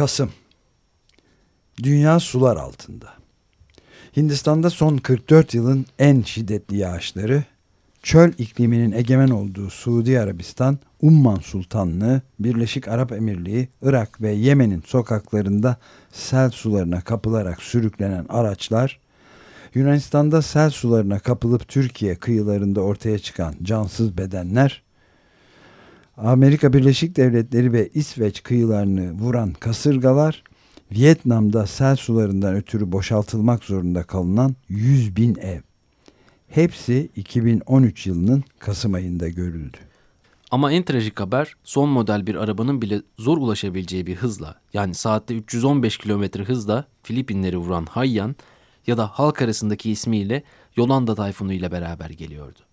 Kasım Dünya sular altında. Hindistan'da son 44 yılın en şiddetli yağışları, çöl ikliminin egemen olduğu Suudi Arabistan, Umman Sultanlığı, Birleşik Arap Emirliği, Irak ve Yemen'in sokaklarında sel sularına kapılarak sürüklenen araçlar, Yunanistan'da sel sularına kapılıp Türkiye kıyılarında ortaya çıkan cansız bedenler, Amerika Birleşik Devletleri ve İsveç kıyılarını vuran kasırgalar, Vietnam'da sel sularından ötürü boşaltılmak zorunda kalınan 100 bin ev. Hepsi 2013 yılının Kasım ayında görüldü. Ama en trajik haber son model bir arabanın bile zor ulaşabileceği bir hızla yani saatte 315 km hızla Filipinleri vuran Haiyan ya da halk arasındaki ismiyle Yolanda tayfunu ile beraber geliyordu.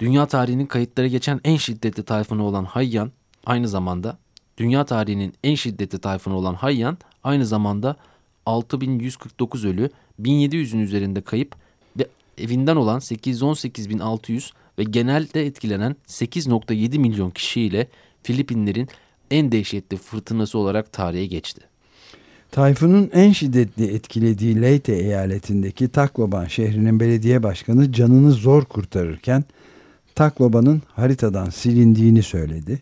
Dünya tarihinin kayıtları geçen en şiddetli tayfunu olan Haiyan aynı zamanda dünya tarihinin en şiddetli tayfunu olan Haiyan aynı zamanda 6149 ölü, 1700'ün üzerinde kayıp ve evinden olan 818.600 ve genelde etkilenen 8.7 milyon kişiyle Filipinlerin en dehşetli fırtınası olarak tarihe geçti. Tayfunun en şiddetli etkilediği Leyte eyaletindeki Takloban şehrinin belediye başkanı canını zor kurtarırken Takloba'nın haritadan silindiğini söyledi.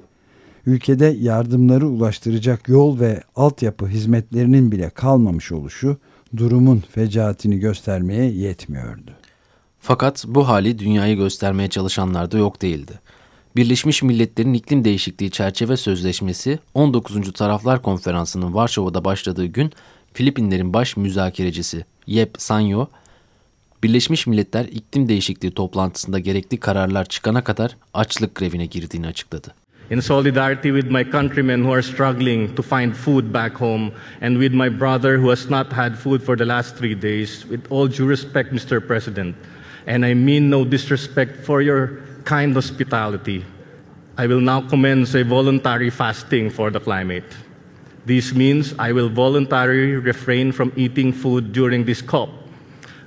Ülkede yardımları ulaştıracak yol ve altyapı hizmetlerinin bile kalmamış oluşu durumun fecaatini göstermeye yetmiyordu. Fakat bu hali dünyayı göstermeye çalışanlar da yok değildi. Birleşmiş Milletler'in iklim değişikliği çerçeve sözleşmesi 19. Taraflar Konferansı'nın Varşova'da başladığı gün Filipinlerin baş müzakerecisi Yep Sanyo, Birleşmiş Milletler iklim değişikliği toplantısında gerekli kararlar çıkana kadar açlık grevine girdiğini açıkladı. In solidarity with my countrymen who are struggling to find food back home and with my brother who has not had food for the last three days, with all due respect, Mr. President, and I mean no disrespect for your kind hospitality, I will now commence a voluntary fasting for the climate. This means I will voluntarily refrain from eating food during this COP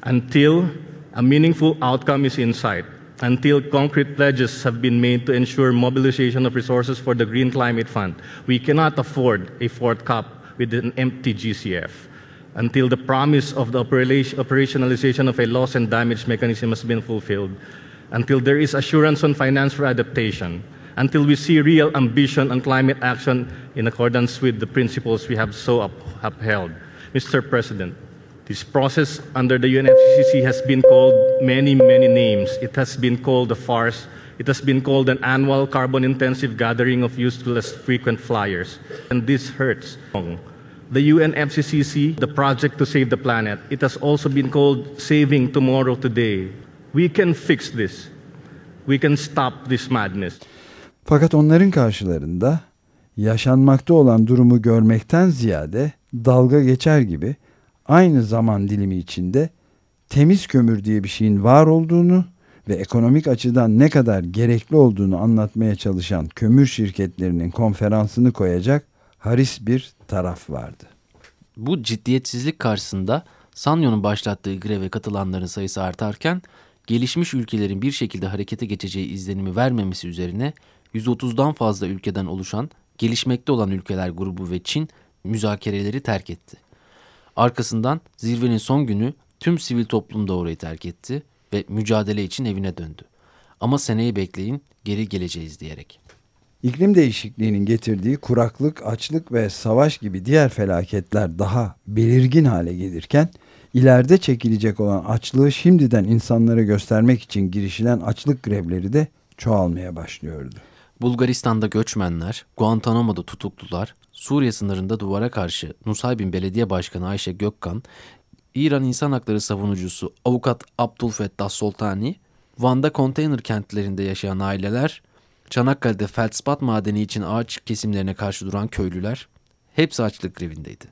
until a meaningful outcome is in sight, until concrete pledges have been made to ensure mobilization of resources for the Green Climate Fund. We cannot afford a fourth COP with an empty GCF. Until the promise of the operationalization of a loss and damage mechanism has been fulfilled, until there is assurance on finance for adaptation, until we see real ambition on climate action in accordance with the principles we have so up- upheld. Mr. President, this process under the UNFCCC has been called many, many names. It has been called a farce. It has been called an annual carbon intensive gathering of useless frequent flyers. And this hurts. The UNFCCC, the project to save the planet, it has also been called Saving Tomorrow Today. We can fix this. We can stop this madness. Fakat onların karşılarında yaşanmakta olan durumu görmekten ziyade dalga geçer gibi aynı zaman dilimi içinde temiz kömür diye bir şeyin var olduğunu ve ekonomik açıdan ne kadar gerekli olduğunu anlatmaya çalışan kömür şirketlerinin konferansını koyacak haris bir taraf vardı. Bu ciddiyetsizlik karşısında Sanyo'nun başlattığı greve katılanların sayısı artarken gelişmiş ülkelerin bir şekilde harekete geçeceği izlenimi vermemesi üzerine 130'dan fazla ülkeden oluşan gelişmekte olan ülkeler grubu ve Çin müzakereleri terk etti. Arkasından zirvenin son günü tüm sivil toplum da orayı terk etti ve mücadele için evine döndü. Ama seneyi bekleyin geri geleceğiz diyerek. İklim değişikliğinin getirdiği kuraklık, açlık ve savaş gibi diğer felaketler daha belirgin hale gelirken ileride çekilecek olan açlığı şimdiden insanlara göstermek için girişilen açlık grevleri de çoğalmaya başlıyordu. Bulgaristan'da göçmenler, Guantanamo'da tutuklular, Suriye sınırında duvara karşı Nusaybin Belediye Başkanı Ayşe Gökkan, İran insan hakları savunucusu avukat Abdülfettah Soltani, Van'da konteyner kentlerinde yaşayan aileler, Çanakkale'de feldspat madeni için ağaç kesimlerine karşı duran köylüler, hepsi açlık grevindeydi.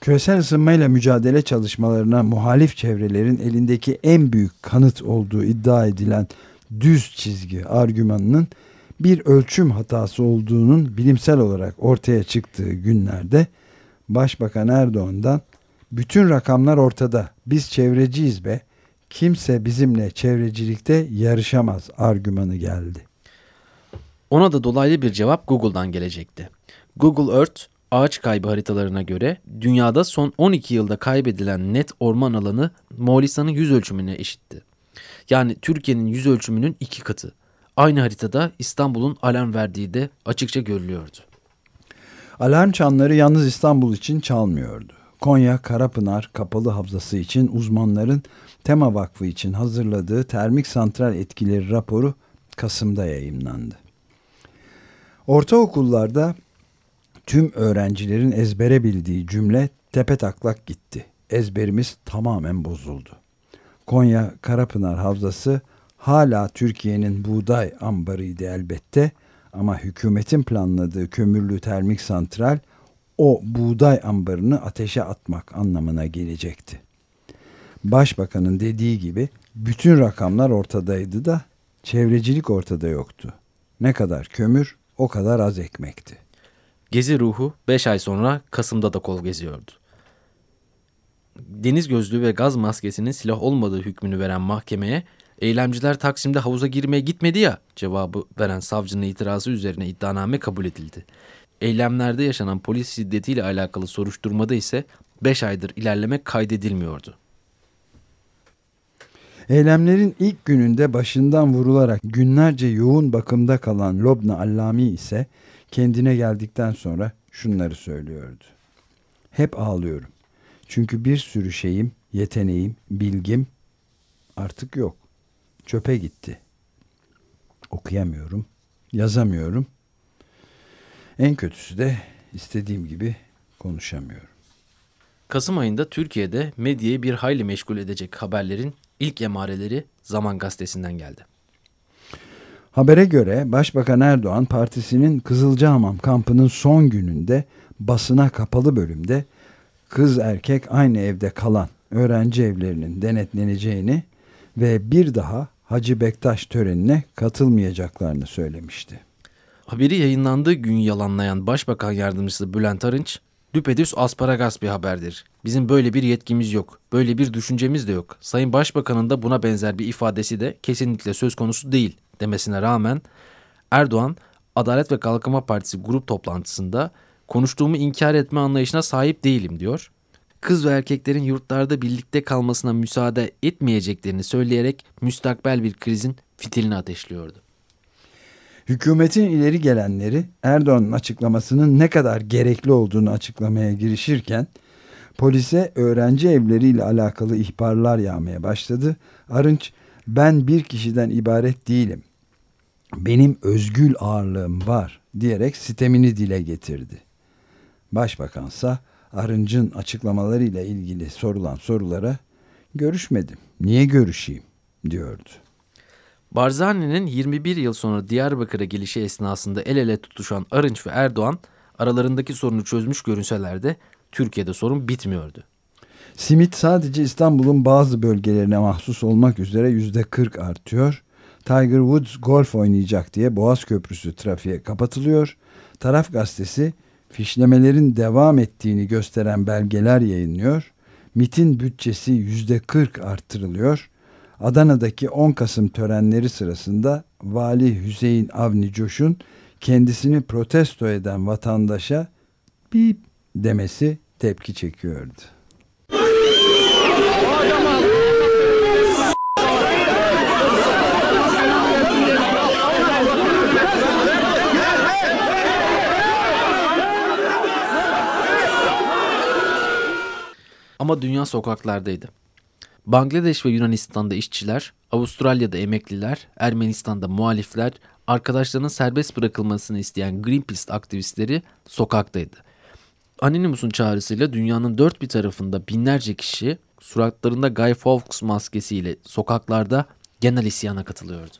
Küresel ısınmayla mücadele çalışmalarına muhalif çevrelerin elindeki en büyük kanıt olduğu iddia edilen düz çizgi argümanının bir ölçüm hatası olduğunun bilimsel olarak ortaya çıktığı günlerde Başbakan Erdoğan'dan bütün rakamlar ortada biz çevreciyiz be kimse bizimle çevrecilikte yarışamaz argümanı geldi. Ona da dolaylı bir cevap Google'dan gelecekti. Google Earth ağaç kaybı haritalarına göre dünyada son 12 yılda kaybedilen net orman alanı Moğolistan'ın yüz ölçümüne eşitti. Yani Türkiye'nin yüz ölçümünün iki katı. Aynı haritada İstanbul'un alarm verdiği de açıkça görülüyordu. Alarm çanları yalnız İstanbul için çalmıyordu. Konya Karapınar Kapalı Havzası için uzmanların Tema Vakfı için hazırladığı termik santral etkileri raporu Kasım'da yayınlandı. Ortaokullarda tüm öğrencilerin ezbere bildiği cümle tepe taklak gitti. Ezberimiz tamamen bozuldu. Konya Karapınar Havzası hala Türkiye'nin buğday ambarıydı elbette ama hükümetin planladığı kömürlü termik santral o buğday ambarını ateşe atmak anlamına gelecekti. Başbakanın dediği gibi bütün rakamlar ortadaydı da çevrecilik ortada yoktu. Ne kadar kömür o kadar az ekmekti. Gezi ruhu 5 ay sonra Kasım'da da kol geziyordu. Deniz gözlüğü ve gaz maskesinin silah olmadığı hükmünü veren mahkemeye eylemciler Taksim'de havuza girmeye gitmedi ya cevabı veren savcının itirazı üzerine iddianame kabul edildi. Eylemlerde yaşanan polis şiddetiyle alakalı soruşturmada ise 5 aydır ilerleme kaydedilmiyordu. Eylemlerin ilk gününde başından vurularak günlerce yoğun bakımda kalan Lobna Allami ise kendine geldikten sonra şunları söylüyordu. Hep ağlıyorum. Çünkü bir sürü şeyim, yeteneğim, bilgim artık yok. Çöpe gitti. Okuyamıyorum, yazamıyorum. En kötüsü de istediğim gibi konuşamıyorum. Kasım ayında Türkiye'de medyayı bir hayli meşgul edecek haberlerin ilk emareleri Zaman Gazetesi'nden geldi. Habere göre Başbakan Erdoğan partisinin Kızılcahamam kampının son gününde basına kapalı bölümde kız erkek aynı evde kalan öğrenci evlerinin denetleneceğini ve bir daha Hacı Bektaş törenine katılmayacaklarını söylemişti. Haberi yayınlandığı gün yalanlayan Başbakan Yardımcısı Bülent Arınç, düpedüz asparagas bir haberdir. Bizim böyle bir yetkimiz yok, böyle bir düşüncemiz de yok. Sayın Başbakan'ın da buna benzer bir ifadesi de kesinlikle söz konusu değil demesine rağmen Erdoğan, Adalet ve Kalkınma Partisi grup toplantısında konuştuğumu inkar etme anlayışına sahip değilim diyor. Kız ve erkeklerin yurtlarda birlikte kalmasına müsaade etmeyeceklerini söyleyerek müstakbel bir krizin fitilini ateşliyordu. Hükümetin ileri gelenleri Erdoğan'ın açıklamasının ne kadar gerekli olduğunu açıklamaya girişirken polise öğrenci evleriyle alakalı ihbarlar yağmaya başladı. Arınç ben bir kişiden ibaret değilim. Benim özgül ağırlığım var diyerek sitemini dile getirdi. Başbakansa Arınç'ın açıklamalarıyla ilgili sorulan sorulara görüşmedim. Niye görüşeyim diyordu. Barzani'nin 21 yıl sonra Diyarbakır'a gelişi esnasında el ele tutuşan Arınç ve Erdoğan aralarındaki sorunu çözmüş görünseler de Türkiye'de sorun bitmiyordu. Simit sadece İstanbul'un bazı bölgelerine mahsus olmak üzere yüzde 40 artıyor. Tiger Woods golf oynayacak diye Boğaz Köprüsü trafiğe kapatılıyor. Taraf gazetesi fişlemelerin devam ettiğini gösteren belgeler yayınlıyor. MIT'in bütçesi yüzde 40 arttırılıyor. Adana'daki 10 Kasım törenleri sırasında Vali Hüseyin Avni Coş'un kendisini protesto eden vatandaşa bip demesi tepki çekiyordu. Ama dünya sokaklardaydı. Bangladeş ve Yunanistan'da işçiler, Avustralya'da emekliler, Ermenistan'da muhalifler, arkadaşlarının serbest bırakılmasını isteyen Greenpeace aktivistleri sokaktaydı. Anonymous çağrısıyla dünyanın dört bir tarafında binlerce kişi suratlarında Guy Fawkes maskesiyle sokaklarda genel isyana katılıyordu.